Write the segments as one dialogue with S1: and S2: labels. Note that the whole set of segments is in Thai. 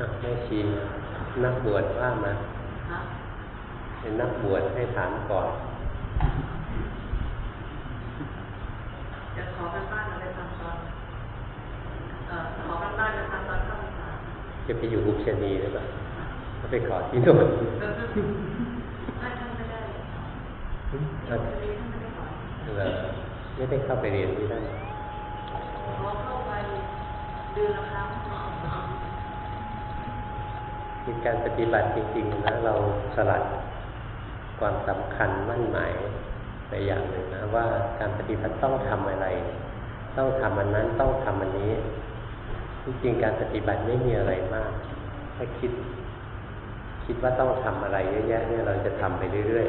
S1: อะแม่ชีนักบวชว่ามา
S2: ฮะ
S1: เป็นนักบวชให้ถามก่อน
S2: จะขอกันบ้านอะไรทำตอนเอ่อขอกันบ้านจะทำตอนเข้าพรรษา
S1: จะไปอยู่อุชนีหรือเปล่าก็ไปขอที่โน่น
S2: ไม่ท่านไม่ได้
S1: อะ
S2: จะมีท่านไม่ได้ขอ
S1: เหรอไม่ได้เข้าไปเรียนที่นั่น
S2: ขอเข้าไปเดือนละครั้ง
S1: คือการปฏิบัติจริงๆนะเราสลัดความสำคัญมั่นหมายไปอย่างหนึ่งนะว่าการปฏิบัติต้องทำอะไร ต้องทำอันนั้นต้องทำอันนี้ ที่จริงการปฏิบัติไม่มีอะไรมาก ถ้าคิด คิดว่าต้องทำอะไรเยอะแยะเนี่ยเราจะทำไปเรื่อย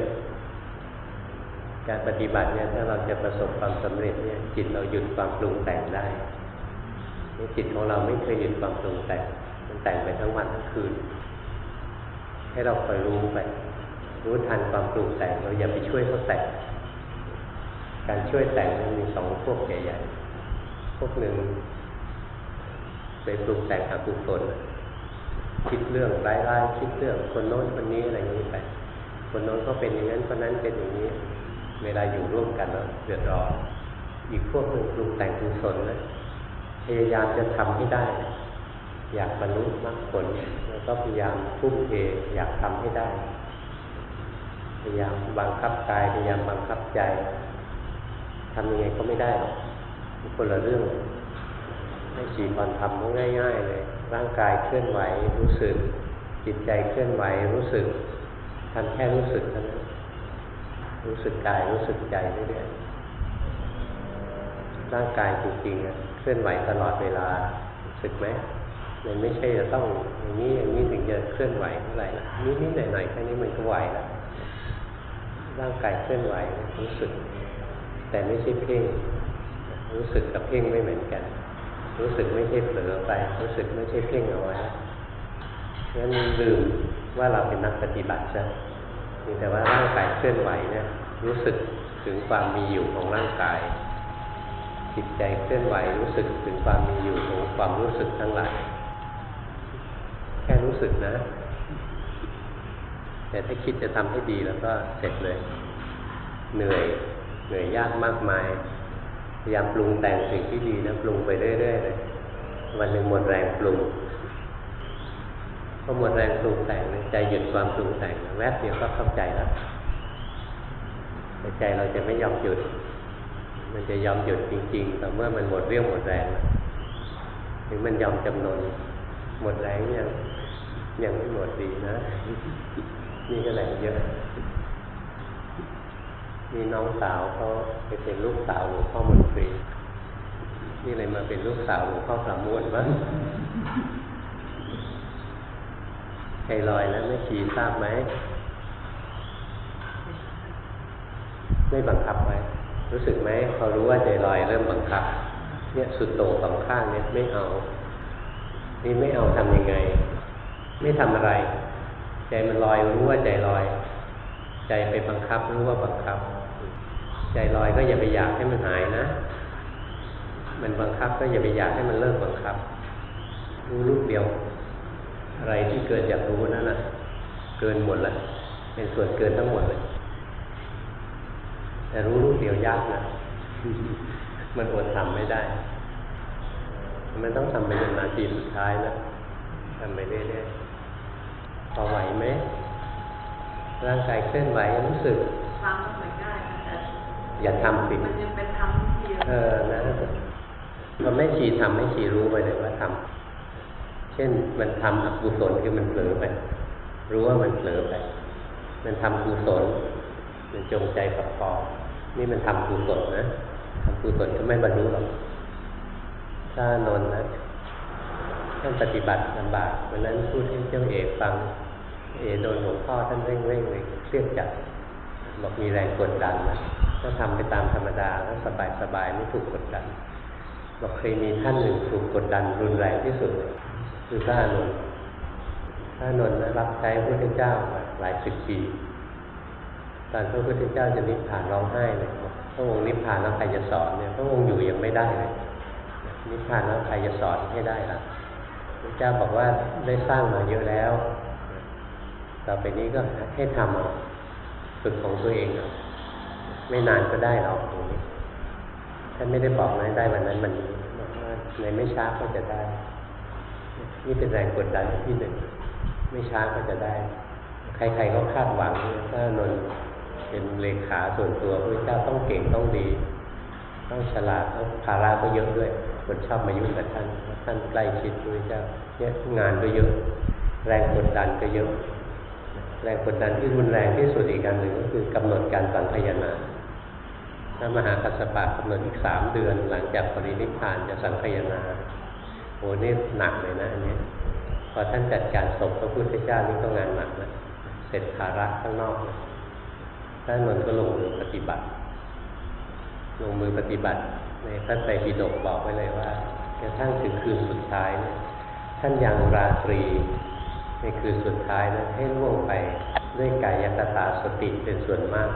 S1: ๆ การปฏิบัติเนี่ยถ้าเราจะประสบความสำเร็จเนี่ยจิตเราหยุดความปรุงแต่งได้จิตของเราไม่เคยหยุดความปรุงแต่ง แต่งไปทั้งวันทั้งคืน ให้เราคอยรู้ไป รู้ทันความปรุงแต่งเราอย่าไปช่วยเขาแต่ง การช่วยแต่งมันมีสองพวกใหญ่ๆ พวกหนึ่งไปปรุงแต่งอกุศลคิดเรื่องร้ายๆคิดเรื่องคนโน้นคนนี้อะไรอย่างนี้ไป คนโน้นก็เป็นอย่างนั้นคนนั้นเป็นอย่างนี้ เวลาอยู่ร่วมกันแล้วเดือดร้อนอีกพวกหนึ่งปรุงแต่งกุศลนะพยายามจะทำให้ได้ อยากบรรลุมรรคผลแล้วก็พยายามทุ่มเทอยากทำให้ได้ พยายามบังคับกายพยายามบังคับใจทำยังไงก็ไม่ได้หรอกคนละเรื่องให้สีพรทำก็ง่าย ๆ เลย ร่างกายเคลื่อนไหวรู้สึก จิตใจเคลื่อนไหวรู้สึกทำแค่รู้สึกเท่านั้นรู้สึกกายรู้สึกใจเรื่อยๆร่างกายจริงๆเคลื่อนไหวตลอดเวลารู้สึกไหม มันไม่ใช่จะต้องอย่างนี้อย่างนี้ถึงจะเคลื่อนไหวเท่าไหร่ละนิดๆหน่อยๆแค่นี้มันก็ไหวแล้วร่างกายเคลื่อนไหวรู้สึก แต่ไม่ใช่เพ่งรู้สึกกับเพ่งไม่เหมือนกัน รู้สึกไม่ใช่เผลอไป รู้สึกไม่ใช่เพ่งเอาไว้งั้นลืมว่าเราเป็นนักปฏิบัติใช่มีแต่ว่าร่างกายเคลื่อนไหวเนี่ย รู้สึกถึงความมีอยู่ของร่างกายจิตใจเคลื่อนไหวรู้สึกถึงความมีอยู่ของความรู้สึกทั้งหลาย แค่รู้สึกนะ แต่ถ้าคิดจะทำให้ดีแล้วก็เสร็จเลย เหนื่อย เหนื่อยยากมากมาย พยายามปรุงแต่งสิ่งที่ดีนะปรุงไปเรื่อยๆเลยวันหนึ่งหมดแรงปรุงพอหมดแรงปรุงแต่งใจหยุดความปรุงแต่งแวบเดียวก็เข้าใจแล้วแต่ใจเราจะไม่ยอมหยุด มันจะยอมหยุดจริงๆแต่เมื่อมันหมดเรี่ยวหมดแรงแล้วถึงมันยอมจำนนหมดแรงยัง ยังไม่หมดดีนะ นี่ก็แรงเยอะ มีน้องสาวเขาไปเป็นลูกสาวหลวงพ่อมนตรีนี่เลยมาเป็นลูกสาวหลวงพ่อประมวลบ้างใจลอยแล้วไม่ชีทราบไหม ไม่บังคับไว้ รู้สึกไหมพอรู้ว่าใจลอยเริ่มบังคับ เนี่ยสุดโต่งสองข้างเนี่ยไม่เอา นี่ไม่เอาทำยังไง ไม่ทำอะไร ใจมันลอยรู้ว่าใจลอย ใจไปบังคับรู้ว่าบังคับ ใจลอยก็อย่าไปอยากให้มันหายนะ มันบังคับก็อย่าไปอยากให้มันเลิกบังคับ รู้ลูกเดียว อะไรที่เกิดจากรู้นั่นน่ะเกินหมดล้วเป็นส่วนเกินทั้งหมดเลย แต่รู้ลูกเดียวยากนะมันอดทำไม่ได้ มันต้องทำไปจนนาทีสุดท้ายนะทำไปเรื่อยๆ พอไหวไหม ร่างกายเคลื่อนไหวรู้สึก
S2: ฟังก็เหมือนง่ายนะแต่
S1: อย่าทำสิ
S2: มันยังเป็นทำที่
S1: เออนะพอแม่ชีทำแม่ชีรู้ไปเลยว่าทำเช่นมันทำอกุศลคือมันเผลอไป รู้ว่ามันเผลอไป มันทำกุศลมันจงใจประกอบนี่มันทำกุศลนะทำกุศลก็ไม่บรรลุหรอกถ้านนท์นะท่านปฏิบัติลำบากวันนั้นพูดให้เจ้าเอกฟัง เอโดนหลวงพ่อท่านเร่งเร่งเลยเครียดจัดบอกมีแรงกดดันนะก็ทำไปตามธรรมดาก็สบายสบายไม่ถูกกดดันบอกเคยมีท่านหนึ่งถูกกดดันรุนแรงที่สุด คือพระอานนท์พระอานนท์นรับใช้พระพุทธเจ้ามาหลายสิบปีตอนพระพุทธเจ้าจะนิพพานร้องไห้เลยพระองค์นิพพานแล้วใครจะสอนเนี่ยพระองค์อยู่ยังไม่ได้เลยนิพพานแล้วใครจะสอนให้ได้ล่ะพระเจ้าบอกว่าได้สร้างมาเยอะแล้ว ต่อไปนี้ก็ให้ทำเอาฝึกของตัวเองเอาไม่นานก็ได้หรอกตรงนี้ท่านไม่ได้บอกนะได้วันนั้นมันนี้บอกว่าในไม่ช้าก็จะได้ นี่เป็นแรงกดดันที่หนึ่งไม่ช้าก็จะได้ ใครๆก็คาดหวังถ้านนเป็นเลขาส่วนตัวพระเจ้าต้องเก่งต้องดี ต้องฉลาดต้องภาระก็เยอะด้วยคนชอบมายุ่งกับท่านท่านใกล้ชิดพระเจ้าเนี่ยงานก็เยอะ แรงกดดันก็เยอะ แรงกดดันที่รุนแรงที่สุดอีกการหนึ่งก็คือกำหนดการสังคายนาถ้ามหากัสสปะกำหนดอีกสามเดือน หลังจากปรินิพานจะสังคายนาโหนี่หนักเลยนะอันนี้พอท่านจัดการศพพระพุทธเจ้านี่ก็งานหนักนะเสร็จภาระข้างนอกนะท่านนนก็ลงมือปฏิบัติ ลงมือปฏิบัติ ในพระไตรปิฎกบอกไว้เลยว่ากระทั่งถึงคืนสุดท้ายเนี่ยท่านยังราตรี ในคืนสุดท้ายนะให้ล่วงไปด้วยกายคตาสติเป็นส่วนมาก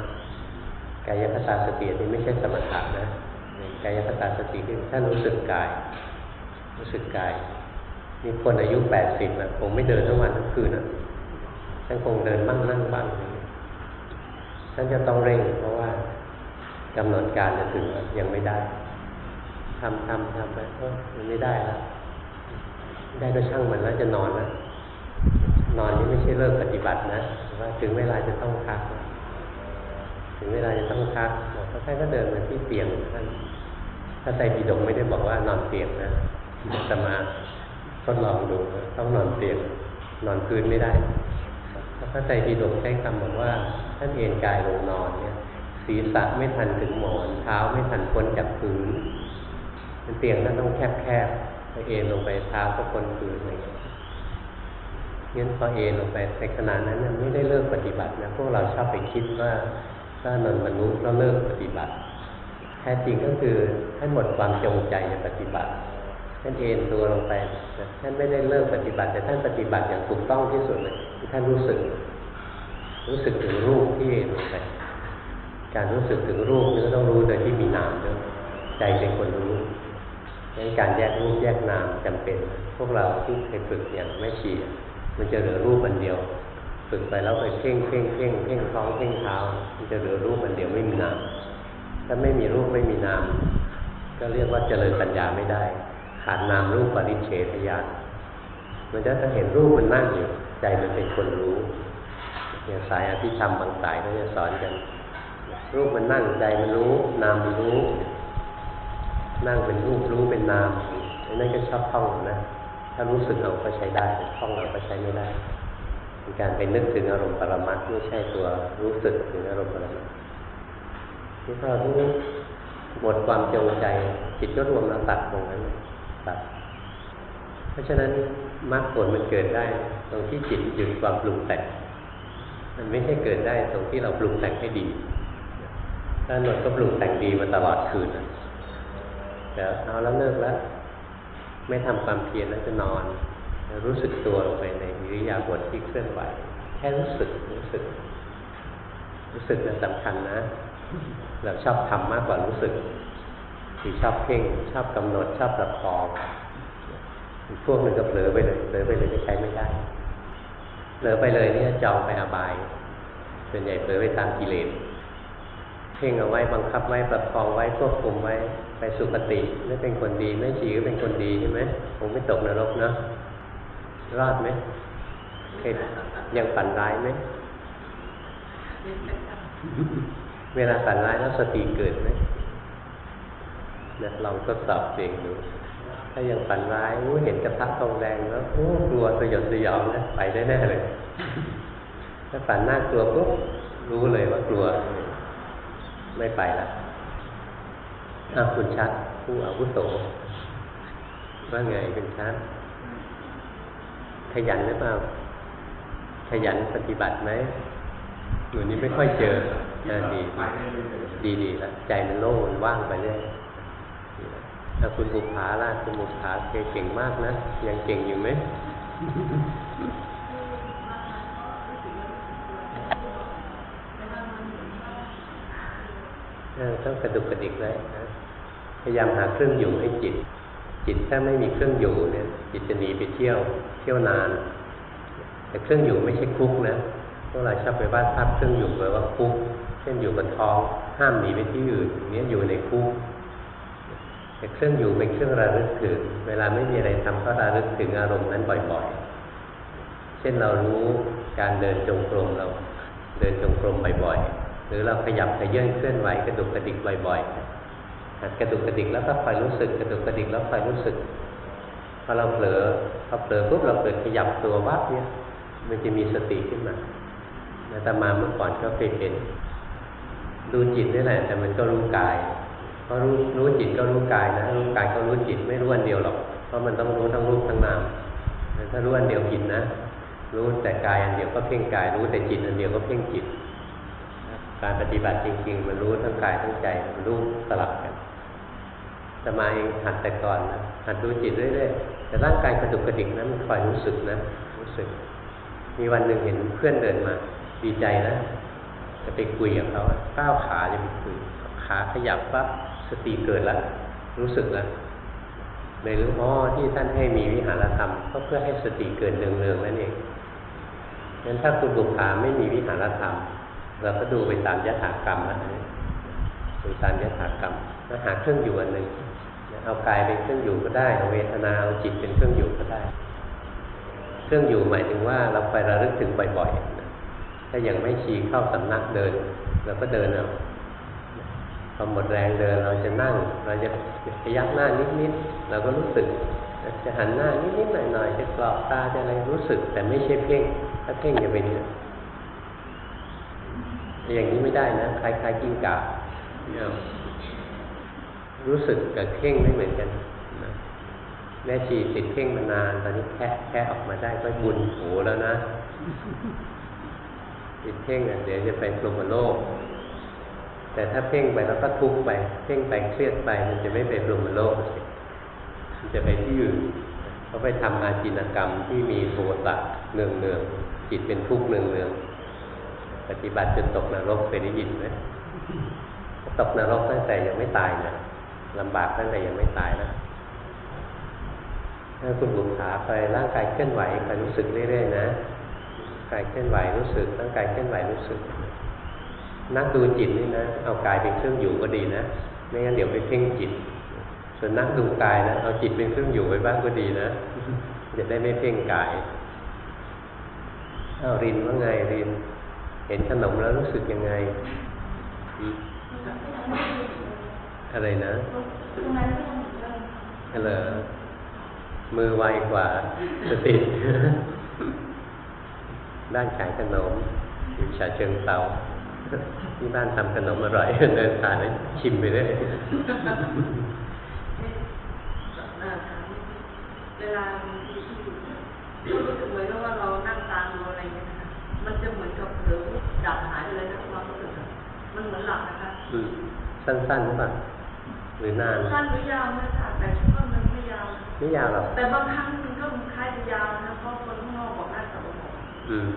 S1: กายคตาสตินี้ไม่ใช่สมถะนะกายคตาสติคือท่านรู้สึกกาย รู้สึกกายมีคนอายุแปดสิบนะคงไม่เดินทั้งวันทั้งคืนนะท่านคงเดินบ้างนั่งบ้างนะท่านจะต้องเร่ง เพราะว่ากำหนดการจะถึงยังไม่ได้ทำทำทำไปเออมันไม่ได้แล้วไม่ได้ก็ช่างมันแล้วจะนอนแล้ว นอนนี่ไม่ใช่เลิกปฏิบัตินะว่าถึงเวลาจะต้องพัก ถึงเวลาจะต้องพักพระท่านก็เดินมาที่เตียงท่านถ้าใจปิฎกไม่ได้บอกว่านอนเตียงนะจะมาทดลองดูต้องนอนเตียง นอนพื้นไม่ได้เพราะพระไตรปิฎกใช้คำบอกว่า ท่านเอนกายลงนอนเนี่ย ศีรษะไม่ทันถึงหมอน เท้าไม่ทันพ้นจากพื้นเตียงนั้นต้องแคบๆพอเอนลงไปเท้าก็พ้นพื้นอะไรอย่างเงี้ย งั้นพอเอลงไปในขณะนั้นไม่ได้เลิกปฏิบัตินะพวกเราชอบไปคิดว่าถ้านนท์มนุษย์เราเลิกปฏิบัติ แท้จริงก็คือท่านหมดความจงใจจะปฏิบัติท่านเอนตัวลงไปท่านไม่ได้เลิกปฏิบัติ แต่ท่านปฏิบัติอย่างถูกต้องที่สุดเลยคือท่านรู้สึก รู้สึกถึงรูปที่เอนลงไปการรู้สึกถึงรูปนี่ก็ต้องรู้โดยที่มีนามด้วยใจเป็นคนรู้ดังนั้นการแยกรูปแยกนามจำเป็น พวกเราที่เคยฝึกอย่างไม่ชีอะ มันจะเหลือรูปอันเดียว ฝึกไปแล้วไปเพ่งเพ่งเพ่งเพ่งท้องเพ่งเท้า มันจะเหลือรูปอันเดียวไม่มีนาม ถ้าไม่มีรูปไม่มีนาม ก็เรียกว่าเจริญปัญญาไม่ได้ ขาดนามรูปปริเฉทญาณมันจะถ้าเห็นรูปมันนั่งอยู่ใจมันเป็นคนรู้อย่างสายอภิธรรมบางสายก็จะสอนกัน รูปมันนั่งใจมันรู้ นามมันรู้ นั่งเป็นรูปรู้เป็นนามนนั่นก็ชอบท่องนะ ถ้ารู้สึกเอาก็ใช้ได้แต่ท่องเอาก็ใช้ไม่ได้เป็นการไปนึกถึงอารมณ์ปรมัตถ์ไม่ใช่ตัวรู้สึกถึงอารมณ์ปรมัตถ์ที่พอรู้หมดความจงใจจิตก็รวมแล้วตัดตรงนั้นตัดเพราะฉะนั้นมรรคผลมันเกิดได้ ตรงที่จิตหยุดความปรุงแต่งมันไม่ใช่เกิดได้ตรงที่เราปรุงแต่งให้ดีถ้านนท์ก็ปรุงแต่งดีมาตลอดคืนเดี๋ยวเอาแล้วเลิกแล้ว ไม่ทำความเพียรแล้วจะนอน รู้สึกตัวลงไปในอิริยาบถที่เคลื่อนไหว แค่รู้สึกรู้สึก รู้สึกนะสำคัญนะ เราชอบทำมากกว่ารู้สึกที่ชอบเพ่งชอบกำหนดชอบประคองอีกพวกหนึ่งก็เผลอไปเลยเผลอไปเลยจะใช้ไม่ได้เผลอไปเลยเนี่ยจองไปอบายส่วนใหญ่เผลอไปตามกิเลสเพ่งเอาไว้บังคับไว้ประคองไว้ควบคุมไว้ ไปสุคติไม่เป็นคนดีไม่ชีก็เป็นคนดีใช่ไหมคงไม่ตกนรกเนาะรอดไหมเคยยังฝันร้ายไหมเวลาฝันร้ายแล้วสติเกิดไหมนะลองทดสอบเองดู ถ้ายังฝันร้ายอู้เห็นกระทะทองแดงแล้วโอ้กลัวสยดสยองนะไปได้แน่เลย ถ้าฝันน่ากลัวปุ๊บรู้เลยว่ากลัว ไม่ไปละ อ้าคุณชัดผู้อาวุโสว่าไงคุณชัดขยันหรือเปล่า ขยันปฏิบัติไหมหนูนี้ไม่ค่อยเจอนะดีดีดีแล้วใจมันโล่งว่างไปเรื่อยถ้าคุณบุภาล่ะคุณบุภาเคยเก่งมากนะ ยังเก่งอยู่ไหมต้องกระดุกกระดิกไว้นะ พยายามหาเครื่องอยู่ให้จิต จิตถ้าไม่มีเครื่องอยู่เนี่ย จิตจะหนีไปเที่ยว เที่ยวนาน แต่เครื่องอยู่ไม่ใช่คุกนะพวกเราชอบไปวาดภาพเครื่องอยู่แปลว่าคุก เช่นอยู่บนท้อง ห้ามหนีไปที่อื่นอย่างนี้ยอยู่ในคุกแต่เครื่องอยู่เป็นเครื่องระลึกถึง เวลาไม่มีอะไรทำก็ระลึกถึงอารมณ์นั้นบ่อยๆ เช่นเรารู้การเดินจงกรมเราเดินจงกรมบ่อยๆ หรือเราขยับขยื่นเคลื่อนไหวกระดุกกระดิกบ่อยๆ กระดุกกระดิกแล้วก็คอยรู้สึก กระดุกกระดิกแล้วคอยรู้สึกพอเราเผลอพอเผลอปุ๊บเราเกิดขยับตัววับเนี่ยมันจะมีสติขึ้นมาอาตมาเมื่อก่อนก็เคยเป็นดูจิตนี่แหละ แต่มันก็รู้กายเพราะรู้รู้จิตก็รู้กายนะรู้กายก็รู้จิตไม่รู้อันเดียวหรอกเพราะมันต้องรู้ทั้งรูปทั้งนามถ้ารู้อันเดียวผิดนะรู้แต่กายอันเดียวก็เพ่งกาย รู้แต่จิตอันเดียวก็เพ่งจิต การปฏิบัติจริง ๆ มันรู้ทั้งกายทั้งใจมันรู้สลับกัน ตมาเองหัดแต่ก่อนนะหัดดูจิตเรื่อยๆแต่ร่างกายกระดุกกระดิกนะมันคอยรู้สึกนะรู้สึก มีวันหนึ่งเห็นเพื่อนเดินมา ดีใจนะ จะไปคุยกับเขาก้าวขาจะไปคุย ขาขยับปั๊บสติเกิดแล้ว รู้สึกแล้วเลยรู้อ๋อที่ท่านให้มีวิหารธรรม ก็เพื่อให้สติเกิดเนืองๆนั่นเองงั้นถ้าคุณบุคคาไม่มีวิหารธรรมเราก็ดูไปตามยถากรรมนะ ดูตามยถากรรมแล้วหาเครื่องอยู่อันหนึ่งเอากายเป็นเครื่องอยู่ก็ได้เอาเวทนาเอาจิตเป็นเครื่องอยู่ก็ได้ เครื่องอยู่หมายถึงว่าเราไประลึกถึงบ่อยๆถ้ายังไม่ชีเข้าสำนักเดินเราก็เดินเอาพอหมดแรงเดินเราจะนั่ง เราจะพยักหน้านิดๆเราก็รู้สึก จะหันหน้านิดๆหน่อยๆจะกรอบตาจะอะไรรู้สึก แต่ไม่ใช่เพ่งถ้าเพ่งจะไปเนี่ยอย่างนี้ไม่ได้นะคล้ายๆกิ้งก่า รู้สึกกับเพ่งไม่เหมือนกันนะแม่ชีติดเพ่งมานานตอนนี้แค่แค่ออกมาได้ก็บุญโหแล้วนะติดเพ่งอะเดี๋ยวจะไปปรุมโลก แต่ถ้าเพ่งไปแล้วก็ทุกข์ไป เพ่งไปเครียดไป มันจะไม่ไปปรุมโลกมันจะไปที่อื่นเขาไปทำอาจินกรรมที่มีโทสะเนืองเนืองจิตเป็นทุกข์เนืองเนืองปฏิบัติจนตกนรกเคยได้ยินไหม ตกนรกตั้งแต่ยังไม่ตายนะลำบากตั้งแต่ยังไม่ตายนะถ้าคุณบุญขาไปร่างกายเคลื่อนไหวไปรู้สึกเรื่อยๆนะกายเคลื่อนไหวรู้สึกร่างกายเคลื่อนไหวรู้สึก นักดูจิตนี่นะ เอากายเป็นเครื่องอยู่ก็ดีนะไม่งั้นเดี๋ยวไปเพ่งจิต ส่วนนักดูกายนะเอาจิตเป็นเครื่องอยู่ไว้บ้างก็ดีนะจะได้ไม่เพ่งกายเอารินว่าไงริน เห็นขนมแล้วรู้สึกยังไง อืมอะไรนะอะไรมือไวกว่าสติด้านขายขนมอยู่ฉะเชิงเตาที่บ้านทำขนมอร่อยเดินผ่านแล้วชิมไปเรื่อย
S2: เวลาที่รู้สึกเหมือนกับว่าเรานั่งตามดูอะไรอย่างเงี้ยนะคะมันจะเหมือนกับเผลอดับหายไปเลยนะควา มรู้สึกอะมันเหมือนหลับนะคะ
S1: อืมสั้นๆหรือเปล่าหรือนาน
S2: สั้นหรือยาวไม่ทราบแต่ก็มันไม่ยาว
S1: ไม่ยาวหรอก
S2: แต่บางครั้งมันก็คล้ายจะยาวนะเพราะคนข้างนอกบอกได้แต่ว่าบอก
S1: อืม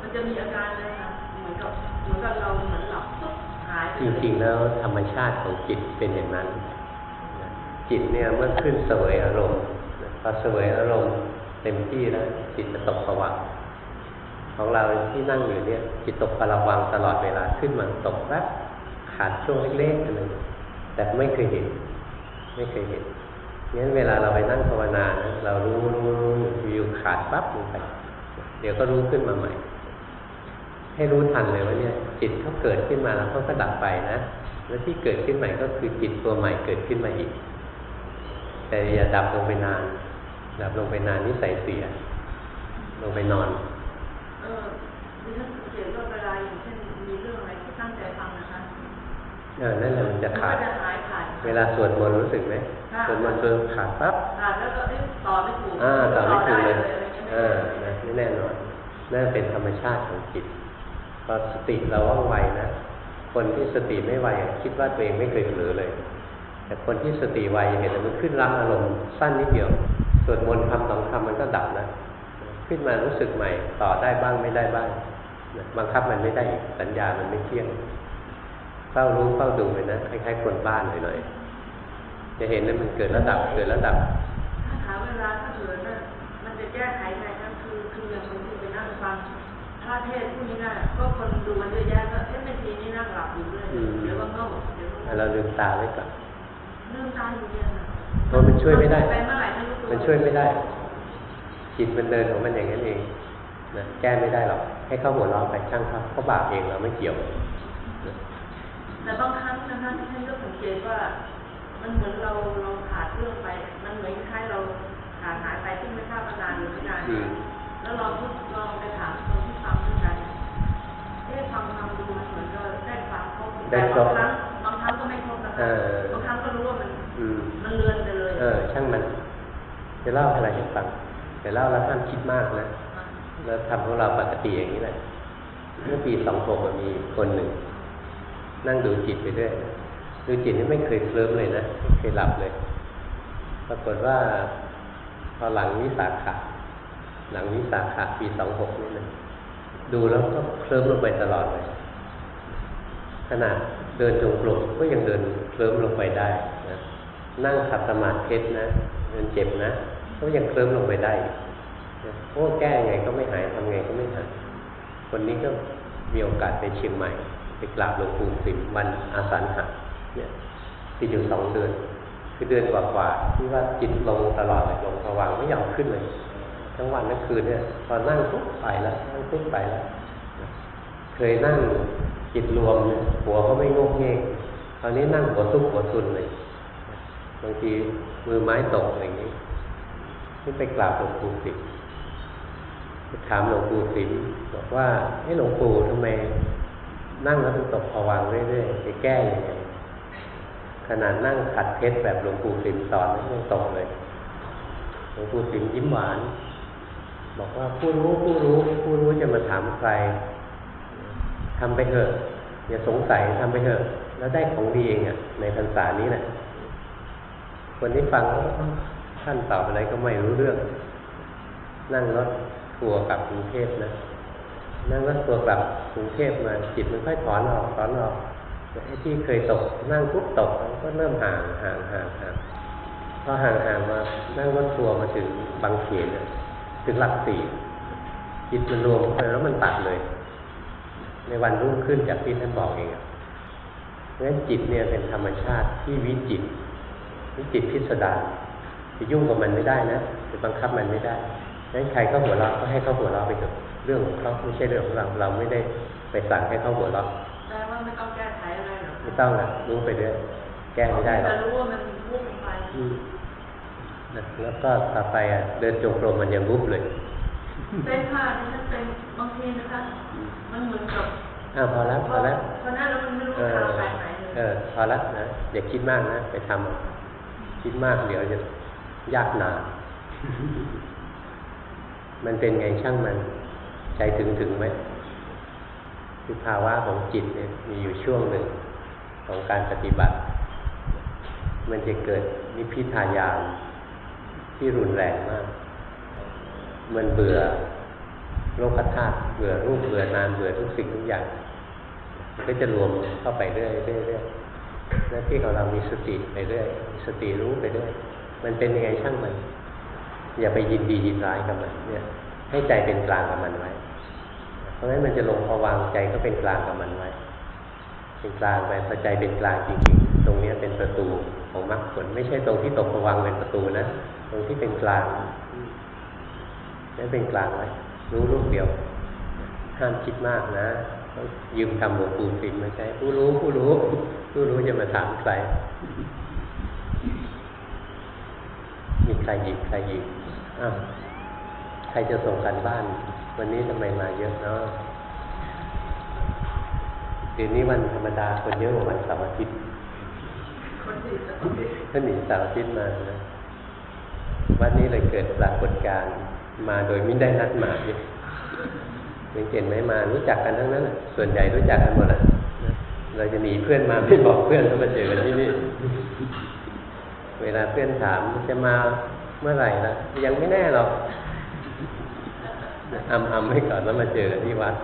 S2: มันจะมีอาการเลยค่ะเหมือนกับเหมือนกับเราเหมือนหลับปุ๊บหายไป
S1: จ
S2: เลย
S1: ริงๆแล้วธรรมชาติของจิตเป็นอย่างนั้นนะจิตเนี่ยเมื่อขึ้นเสวยอารมณ์นะพอเสวยอารมณ์เต็มที่แล้วจิตจะตกผวังค์ ของเราที่นั่งอยู่เนี่ยจิตตกผวังค์ตลอดเวลาขึ้นมาตกแป๊บขาดช่วงเล็กๆอันหนึงแต่ไม่เคยเห็น ไม่เคยเห็นงั้นเวลาเราไปนั่งภาวนานะเรารู้รู้รู้อยู่ขาดปั๊บลงไปเดี๋ยวก็รู้ขึ้นมาใหม่ ให้รู้ทันเลยว่าเนี่ย จิตเขาเกิดขึ้นมาแล้วเขาก็ดับไปนะแล้วที่เกิดขึ้นใหม่ก็คือจิตตัวใหม่เกิดขึ้นมาอีก แต่อย่าดับลงไปนาน ดับลงไปนานนิสัยเสีย ลงไปนอน
S2: เออดิฉันสังเกตว่าเวลาอย่างเช่นมีเรื่องอะไรที่ตั้งใจฟังนะคะ
S1: เออนั่นแหละมันจะขาด
S2: มันก็จะหายขาด
S1: เวลาสวดมนต์รู้สึกไหม
S2: ค่ะ
S1: สวดมนต์จนขาดปั๊บ
S2: ขาดแล้วก็เอ๊ะต่อไม่ถูก
S1: อ่าต่อไม่ถูกเลย
S2: ต่อได้อะไรเงี้ย
S1: เออนะนี่แน่นอนนั่นเป็นธรรมชาติของจิตพอสติเราว่องไวนะ คนที่สติไม่ไวคิดว่าตัวเองไม่เคยเผลอเลย แต่คนที่สติไวเห็นแล้วมันขึ้นรับอารมณ์สั้นนิดเดียวสวดมนต์คำสองคำมันก็ดับนะ ขึ้นมารู้สึกใหม่ ต่อได้บ้างไม่ได้บ้างนะบังคับมันไม่ได้อีกสัญญามันไม่เที่ยงเฝ้ารู้เฝ้าดูไปนะคล้ายๆคนบ้านหน่อยๆจะเห็นว่ามันเกิดระดับเกิดระดับ
S2: ถ้าถามเวลาถ้าเกิดน่ะมันจะแก้ไขไงก็คือคืออย่างคนที่ไปนั่งฟังพระเทศน์ผู้นี้น่ะก็คนดูมันเยอะแยะก็เอ๊ะไม่ทีนี้นั่งหลับอยู่เลย
S1: อืม
S2: เดี๋ยวก็เง่าเดี๋ยวก็
S1: เราลืมตาไว้ก่อน
S2: เรื่องตายอยู่เนี่ยนะ
S1: เพราะมันช่วยไม่ได้
S2: ไปเมื่อไหร่ไม่รู้ตัว
S1: มันช่วยไม่ได้ จิตมันเดินของมันอย่างนั้นเองนะแก้ไม่ได้หรอกให้เข้าหัวเราะไปช่างเขาเขาบาปเองเราไม่เกี่ยวนะ
S2: แต่บางครั้งนะคะที่ฉันก็สังเกตว่า มันเหมือนเราเราขาดเรื่องไป มันเหมือนคล้ายๆเราขาดหายไปที่ไม่ทราบมานานหรือไม่นาน
S1: อืม
S2: แล้วลองพูดลองไปถามคนที่ฟังด้วยกันเอ๊ะฟังฟังดูมันเหมือนก็ได้ฟังครบ
S1: ได้
S2: แต่
S1: คร
S2: บา
S1: บ
S2: งครั้งบางครั้งก็ไม่ครบนะ
S1: เอ
S2: คะ
S1: อ
S2: บางครั้งก็รู้ว่ามัน
S1: อืม
S2: มันเลือนไปเลย
S1: เออ ช่างมันจะเล่าอะไรให้ฟัง จะเล่าแล้วห้ามคิดมากนะแล้วทำของเราปกติอย่างนี้แหละเมื่อปีสองหกมีคนหนึ่ง นั่งดูจิตไปเรื่อยดูจิตนี่ไม่เคยเคลิ้มเลยนะไม่เคยหลับเลย ปรากฏว่าพอหลังวิสาขะหลังวิสาขะปีสองหกนี่นะดูแล้วก็เคลิ้มลงไปตลอดเลย ขนาดเดินจงกรมก็ยังเดินเคลิ้มลงไปได้นะนั่งขัดสมาธินะมันเจ็บนะ ก็ยังเคลิ้มลงไปได้โอ้แก้ไงก็ไม่หายทำไงก็ไม่หายคนนี้ก็มีโอกาสไปเชียงใหม่ ไปกราบหลวงปู่สิมวันอาสันหะเนี่ยติดอยู่สองเดือน คือเดือนกว่าๆที่ว่าจิตลงตลอดเลยลงผวังไม่ยอมขึ้นเลย ทั้งวันทั้งคืนเนี่ยตอนนั่งปุ๊บไปแล้วนั่งปุ๊บไปแล้วเคยนั่งจิตรวมเนี่ยหัวก็ไม่งกเงกตอนนี้นั่งหัวซุกหัวซุนเลยบางทีมือไม้ตกอย่างนี้ ที่ไปกราบหลวงปู่สิมไปถามหลวงปู่สิมบอกว่าให้หลวงปู่ทำไมนั่งแล้วมันตกผวังเรื่อยๆจะแก้ยังไงขนาดนั่งขัดเพชรแบบหลวงปู่สิมสอนยังตกเลยหลวงปู่สิมยิ้มหวาน บอกว่าผู้รู้ผู้รู้ผู้รู้จะมาถามใครทำไปเถอะ อย่าสงสัยทำไปเถอะ แล้วได้ของดีเองอะในพรรษานี้แหละคนที่ฟัง ท่านตอบอะไรก็ไม่รู้เรื่อง นั่งรถทัวร์กลับกรุงเทพนะ นั่งรถทัวร์กลับกรุงเทพมาจิตมันค่อยถอนออกถอนออกไอ้ที่เคยตกนั่งปุ๊บตกก็เริ่มห่างห่างห่างห่างพอห่างห่างมานั่งรถทัวร์มาถึงบางเขนถึงหลักสี่จิตมันรวมเข้าไปแล้วมันตัดเลย ในวันรุ่งขึ้นจากที่ท่านบอกเองเพราะฉะนั้นจิตเนี่ยเป็นธรรมชาติที่วิจิตวิจิตพิสดาร จะยุ่งกับมันไม่ได้นะจะบังคับมันไม่ได้งั้นใครเข้าหัวเราะก็ให้เข้าหัวเราะไปเถอะเรื่องของเขาไม่ใช่เรื่องของเราเราไม่ได้ไปสั่งให้เข้าหัวเราะ
S2: แปลว่าไม่ต้องแก้ไขอะไรหรอก
S1: ไม่ต้องนะรู้ไปเรื่อยแก้ไม่ได้หรอก
S2: แต่รู้ว่ามันวุ่นไป
S1: อืมนะแล้วก็ต่อไปอะเดินจงกรมมันยังวุบเลย
S2: เป็นค่ะที่ฉันเป็นบางทีนะคะมันเหมือนกับ
S1: อ้าวพอแล้วพอแล้ว
S2: เพราะนั้นแล้วมันไม่รู้
S1: เออ
S2: ทางไปไหนเลย
S1: เออพอแล้วนะอย่าคิดมากนะไปทำคิดมากเดี๋ยวจะ ยากหนา มันเป็นไงช่างมัน ใจถึงถึงไหมคือภาวะของจิตเนี่ยมีอยู่ช่วงหนึ่งของการปฏิบัติ มันจะเกิดนิพพิทายานที่รุนแรงมาก มันเบื่อโลกธาตุเบื่อรูปเบื่อนามเบื่อทุกสิ่งทุกอย่างมันก็จะรวมเข้าไปเรื่อยเรื่อยเรื่อยหน้าที่ของเรามีสติไปเรื่อย สติรู้ไปเรื่อย มันเป็นยังไงช่างมัน อย่าไปยินดียินร้ายกับมันเนี่ย ให้ใจเป็นกลางกับมันไว้ เพราะฉะนั้นมันจะลงพวังใจก็เป็นกลางกับมันไว้ เป็นกลางไปพอใจเป็นกลางจริงๆ ตรงเนี้ยเป็นประตูของมรรคผลไม่ใช่ตรงที่ตกพวังเป็นประตูนะตรงที่เป็นกลางนั่นเป็นกลางไว้รู้ลูกเดียวห้ามคิดมากนะยืมคำหลวงปู่สิมมาใช้ผู้รู้ผู้รู้ ผู้รู้จะมาถามใคร มีใครอีกใครอีกอ้าวใครจะส่งกันบ้าน วันนี้ทำไมมาเยอะเนาะเดี๋ยวนี้วันธรรมดาคนเยอะกว่าวันเสาร์อาทิตย์
S2: คนที่จะ
S1: ถ้าหนีเสาร์อาทิตย์มานะวันนี้เลยเกิดปรากฏการณ์มาโดยไม่ได้นัดหมายสังเกตไหมมารู้จักกันทั้งนั้นน่ะส่วนใหญ่รู้จักกันหมดอะนะเราจะหนีเพื่อนมาไม่บอกเพื่อนแล้วมาเจอกันที่นี่ เวลาเพื่อนถามจะมาเมื่อไหร่ละยังไม่แน่หรอกอำอำให้ก่อนแล้วมาเจอกันที่วัด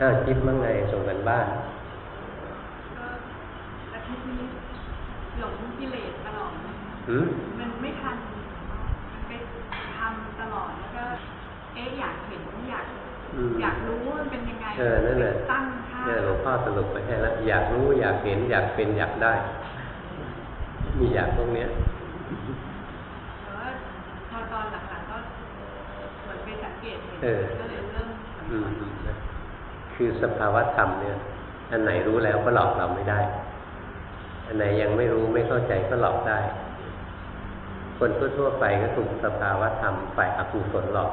S1: อ้าวจิ๊บมั่งไงส่งกันบ้าน
S2: อาทิตย์นี้
S3: หลงกิเลสตลอด
S1: หืม
S3: มันไม่ทันมันไปทำตลอดแล้วก็เอ๊ะอยากเห็นอยาก
S1: อืม
S3: อยากรู้ว่ามันเป็นยังไง
S1: เออนั่นแหละ
S3: ตั้งค่า
S1: เนี่ยหลวงพ่อสรุปไปให้แล้วอยากรู้อยากเห็นอยากเป็นอยากได้ มีอยากพวกเนี้ย
S3: แต่ว่าพอตอนหลังๆก็เหมือนไปสังเกตเห็น
S1: เออ
S3: ก็เลยเริ่ม
S1: อืมอืมนะคือสภาวะธรรมเนี่ย อันไหนรู้แล้วก็หลอกเราไม่ได้ อันไหนยังไม่รู้ไม่เข้าใจก็หลอกได้ คนทั่วๆไปก็ถูกสภาวะธรรมฝ่ายอกุศลหลอก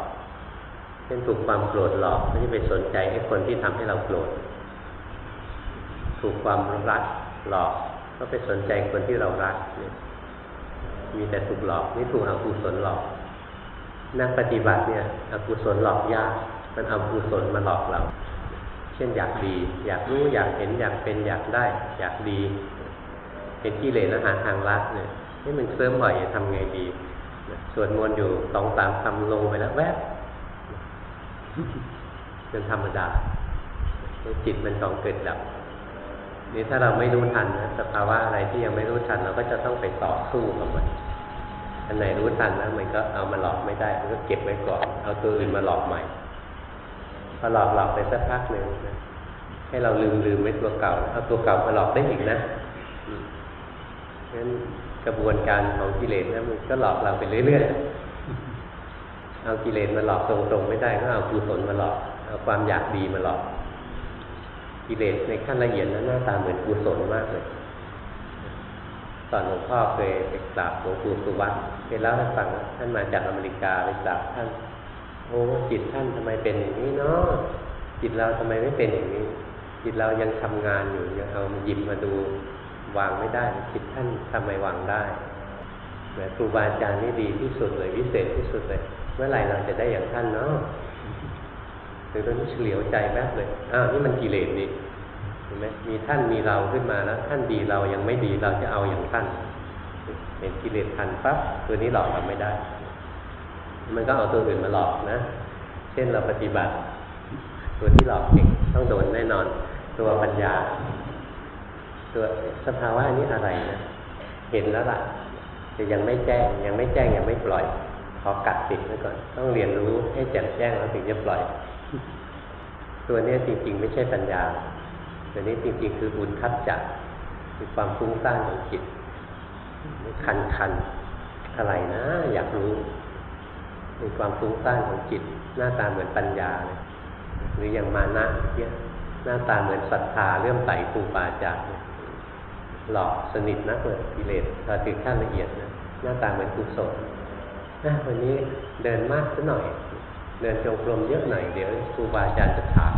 S1: เช่นถูกความโกรธหลอกไม่ได้ไปสนใจไอ้คนที่ทำให้เราโกรธ ถูกความรักหลอก ก็ไปสนใจคนที่เรารักเนี่ยมีแต่ถูกหลอกนี่ถูกอกุศลหลอก นักปฏิบัติเนี่ยอกุศลหลอกยาก มันเอากุศลมาหลอกเรา เช่นอยากดี อยากรู้อยากเห็นอยากเป็นอยากได้ อยากดี เป็นกิเลสอาหาทางลัดเนี่ยนี่มันเคลิ้มบ่อยจะทำไงดีสวดมนต์อยู่สองสามคำลงไปแล้วแวบเป็นธรรมดาจิตมันของเกิดดับ นี่ถ้าเราไม่รู้ทันนะสภาวะอะไรที่ยังไม่รู้ทัน เราก็จะต้องไปต่อสู้กับมันอันไหนรู้ทันแล้วมันก็เอามาหลอกไม่ได้มันก็เก็บไว้ก่อนเอาตัวอื่นมาหลอกใหม่พอหลอกหลอกไปสักพักหนึ่งนะให้เราลืมลืมไว้ตัวเก่าเอาตัวเก่ามาหลอกได้อีกนะงั้นกระบวนการของกิเลสนะมันก็หลอกเราไปเรื่อยๆเอากิเลสมาหลอกตรงๆไม่ได้ก็เอากุศลมาหลอกเอาความอยากดีมาหลอก กิเลสในขั้นละเอียดนั้นหน้าตาเหมือนกุศลมากเลยตอนหลวงพ่อเคยไปกราบหลวงปู่สุวัตเคยเล่าให้ฟังท่านมาจากอเมริกาไปกราบท่านโอ้จิตท่านทำไมเป็นอย่างนี้เนาะจิตเราทำไมไม่เป็นอย่างนี้ จิตเรายังทำงานอยู่ยังเอามาหยิบมาดูวางไม่ได้ จิตท่านทำไมวางได้แหมครูบาอาจารย์นี่ดีที่สุดเลยวิเศษที่สุดเลย เมื่อไหร่เราจะได้อย่างท่านเนาะ ถึงตอนนี้เฉลียวใจแป๊บเลยอ้าวนี่มันกิเลสนี่เห็นไหมมีท่านมีเราขึ้นมาแล้วท่านดีเรายังไม่ดีเราจะเอาอย่างท่านเห็นกิเลสทันปั๊บตัวนี้หลอกเราไม่ได้ มันก็เอาตัวอื่นมาหลอกนะ เช่นเราปฏิบัติ ตัวที่หลอกเก่งต้องโดนแน่นอน ตัวปัญญา ตัวสภาวะนนี้อะไรนะเห็นแล้วล่ะแต่ยังไม่แจ้งยังไม่แจ้งยังไม่ปล่อยขอกัดติดไว้ก่อน ต้องเรียนรู้ให้แจ่มแจ้งแล้วถึงจะปล่อย ตัวนี้จริง ๆ ไม่ใช่ปัญญา ตัวนี้จริง ๆ คือบุญทัดจักคือความฟุ้งซ่านของจิต คันคันๆอะไรนะ อยากรู้เป็นความฟุ้งซ่านของจิต หน้าตาเหมือนปัญญาเลยหรืออย่างมานะเนี่ยหน้าตาเหมือนศรัทธาเลื่อมใสครูบาอาจารย์หลอกสนิทนักเลยกิเลสพอถึงขั้นละเอียดนะหน้าตาเหมือนกุศลนะวันนี้เดินมากสักหน่อย เดินจงกรมเยอะหน่อยเดี๋ยวครูบาอาจารย์จะถาม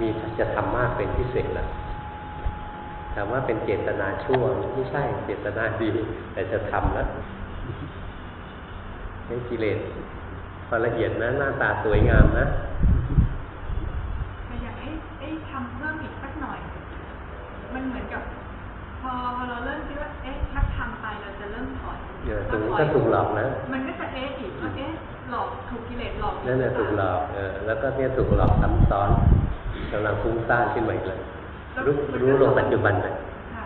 S1: มีจะทำมากเป็นพิเศษแล้วถามว่าเป็นเจตนาชั่วไม่ใช่เจตนาดี แต่จะทำแล้วไม่กิเลสพอละเอียดนะหน้าตาสวยงามนะ
S3: แต่อยากให้เอ๊ะทำเพิ่มอีกสักหน่อย มันเหมือนกับ พอพอเราเริ่มคิดว่าเอ๊ะถ้าทำไปเราจะเริ่มถอย
S1: เออ
S3: พ
S1: ตรงนี้
S3: ถย
S1: ก็ถูกหลอกนะ
S3: มันก็จะเอ๊ะอีกว่าเอ๊ะ หลอกถูกกิเลสหลอก
S1: นั่นแหละถูกหลอกเออแล้วก็เนี่ยถูกหลอกซ้ำซ้อนกำลังฟุ้งซ่านขึ้นมาอีกเลยรู้รู้ลงปัจจุบันเลย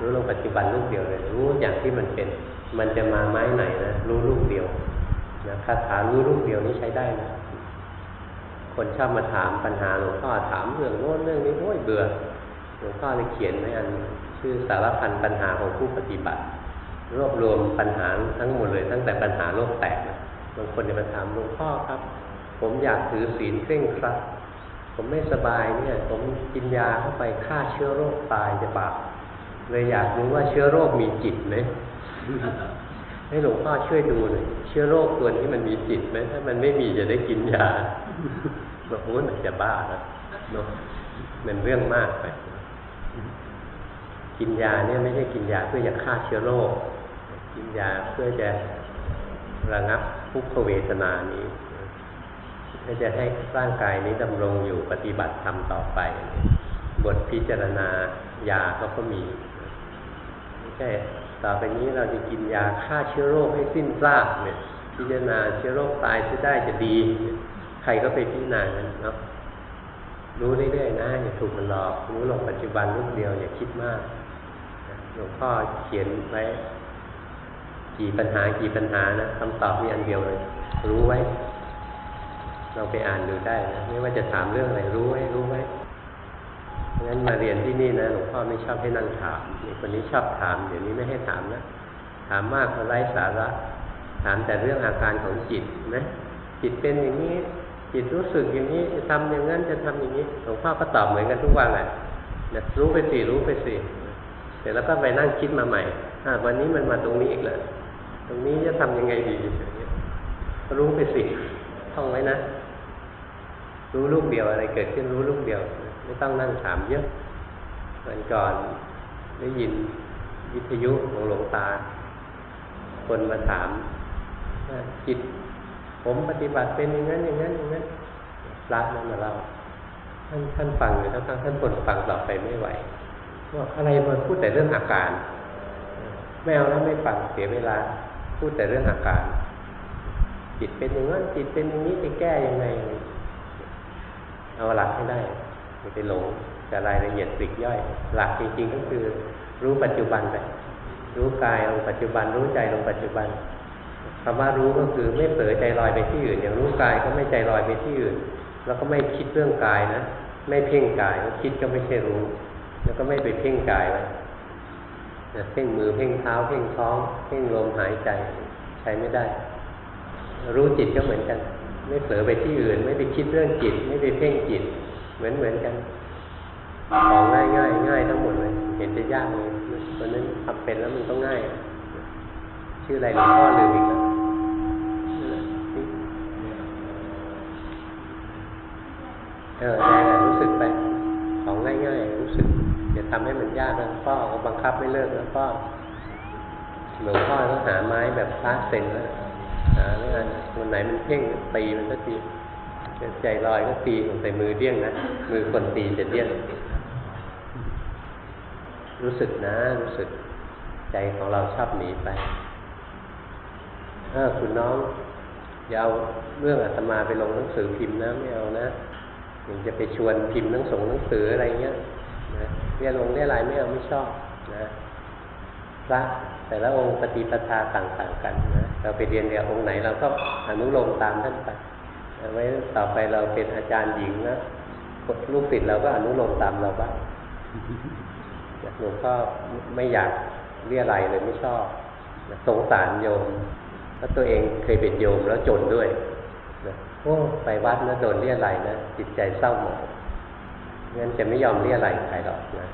S1: รู้ลงปัจจุบันลูกเดียวเลย รู้อย่างที่มันเป็น มันจะมาไม้ไหนนะรู้ลูกเดียวนะคาถารู้ลูกเดียวนี่ใช้ได้นะคนชอบมาถามปัญหาหลวงพ่อถามเรื่องโน้นเรื่องนี้โอ้ยเบื่อหลวงพ่อเลยเขียนไว้อันชื่อสารพันปัญหาของผู้ปฏิบัติ รวบรวมปัญหาทั้งหมดเลย ตั้งแต่ปัญหาโลกแตกนะ บางคนจะมาถามหลวงพ่อครับ ผมอยากถือศีลเคร่งครัดผมไม่สบายเนี่ย ผมกินยาเข้าไปฆ่าเชื้อโรคตายจะบาปเลยอยากรู้ว่าเชื้อโรคมีจิตไหมให้หลวงพ่อช่วยดูหน่อยเชื้อโรคตัวนี้มันมีจิตไหมถ้ามันไม่มีจะได้กินยาบอกโอ้ยมันจะบ้าแล้วเนาะมันเรื่องมากไปกินยาเนี่ยไม่ใช่กินยาเพื่อจะฆ่าเชื้อโรค กินยาเพื่อจะระงับ ทุกขเวทนานี้เพื่อจะให้ร่างกายนี้ดำรงอยู่ปฏิบัติธรรมต่อไป บทพิจารณายาเขาก็มีไม่ใช่ต่อไปนี้เราจะกินยาฆ่าเชื้อโรคให้สิ้นซากเนี่ย พิจารณาเชื้อโรคตายจะได้จะดี ใครก็ไปพิจารณานั้นเนาะรู้เรื่อยๆนะอย่าถูกมันหลอกรู้ลงปัจจุบันลูกเดียวอย่าคิดมากหลวงพ่อเขียนไว้ กี่ปัญหากี่ปัญหานะคำตอบมีอันเดียวเลย รู้ไว้ เราไปอ่านดูได้นะไม่ว่าจะถามเรื่องอะไรรู้ไว้รู้ไว้งั้นมาเรียนที่นี่นะหลวงพ่อไม่ชอบให้นั่งถามนี่คนนี้ชอบถามเดี๋ยวนี้ไม่ให้ถามนะถามมากก็ไร้สาระ ถามแต่เรื่องอาการของจิตนะจิตเป็นอย่างนี้ จิตรู้สึกอย่างนี้จะทำอย่างนั้นจะทำอย่างนี้หลวงพ่อก็ตอบเหมือนกันทุกวันแหละนะรู้ไปสิรู้ไปสิเสร็จแล้วก็ไปนั่งคิดมาใหม่อ่าวันนี้มันมาตรงนี้อีกแล้ว ตรงนี้จะทำยังไงดีอย่างนี้รู้ไปสิท่องไว้นะ รู้ลูกเดียวอะไรเกิดขึ้นรู้ลูกเดียว ไม่ต้องนั่งถามเยอะวันก่อนได้ยินวิทยุของหลวงตา คนมาถามจิต ผมปฏิบัติเป็นอย่างนั้นอย่างนั้นอย่างนั้นพระนั่นมาเล่าท่านท่านฟังอยู่ทั้งท่านคนฟังต่อไปไม่ไหวว่าอะไรมาพูดแต่เรื่องอาการ ไม่เอาแล้วไม่ฟังเสียเวลา พูดแต่เรื่องอาการ จิตเป็นอย่างนั้นจิตเป็นอย่างนี้จะแก้ยังไง เอาหลักให้ได้ไม่ไปหลงกับรายละเอียดปลีกย่อย หลักจริงๆก็คือ รู้ปัจจุบันไปรู้กายลงปัจจุบันรู้ใจลงปัจจุบันคำว่ารู้ก็คือไม่เผลอใจลอยไปที่อื่น อย่างรู้กายก็ไม่ใจลอยไปที่อื่น แล้วก็ไม่คิดเรื่องกายนะ ไม่เพ่งกาย คิดก็ไม่ใช่รู้ แล้วก็ไม่ไปเพ่งกายไว้ เพ่งมือเพ่งเท้าเพ่งท้อง เพ่งลมหายใจใช้ไม่ได้ รู้จิตก็เหมือนกัน ไม่เผลอไปที่อื่น ไม่ไปคิดเรื่องจิต ไม่ไปเพ่งจิต เหมือนเหมือนกันของง่ายง่ายง่ายทั้งหมดเลย เห็นจะยากเลยเพราะนั้นทำเป็นแล้วมันต้องง่าย ชื่ออะไรหลวงพ่อลืมอีกแล้วเออ อย่าทำให้มันยากนะพ่อกบังคับไม่เลิกนะพ่อหลวงพ่อต้องหาไม้แบบพลาสเซนแล้วหาแล้วกันวันไหนมันเพ่งตีมันก็ตีใจลอยก็ตีใส่มือเดี้ยงนะมือคนตีจะเดี้ยงรู้สึกนะ รู้สึกใจของเราชอบหนีไปถ้าคุณน้องอย่าเอาเรื่องอาตมาไปลงหนังสือพิมพ์นะไม่เอานะอย่างจะไปชวนพิมพ์หนังสงหนังสืออะไรเงี้ยนะ เรียนลงเรียนอะไรไม่เอาไม่ชอบนะพระแต่ละองค์ปฏิปทาต่างๆกันนะเราไปเรียนเรียนองค์ไหนเราก็อนุโลมตามท่านไปไว้ต่อไปเราเป็นอาจารย์หญิงนะลูกศิษย์เราก็อนุโลมตามเราบ้างหลวงพ่อไม่อยากเรียอะไรยเลยไม่ชอบสงสารโยมแล้วตัวเองเคยเป็นโยมแล้วจนด้วยโอ้ไปวัดนะโดนเรียอะไรยนะจิตใจเศร้าหมอง งั้นจะไม่ยอมเรียอะไรใครหรอกนะ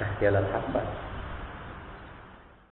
S1: อะเดี๋ยวเราพักก่อน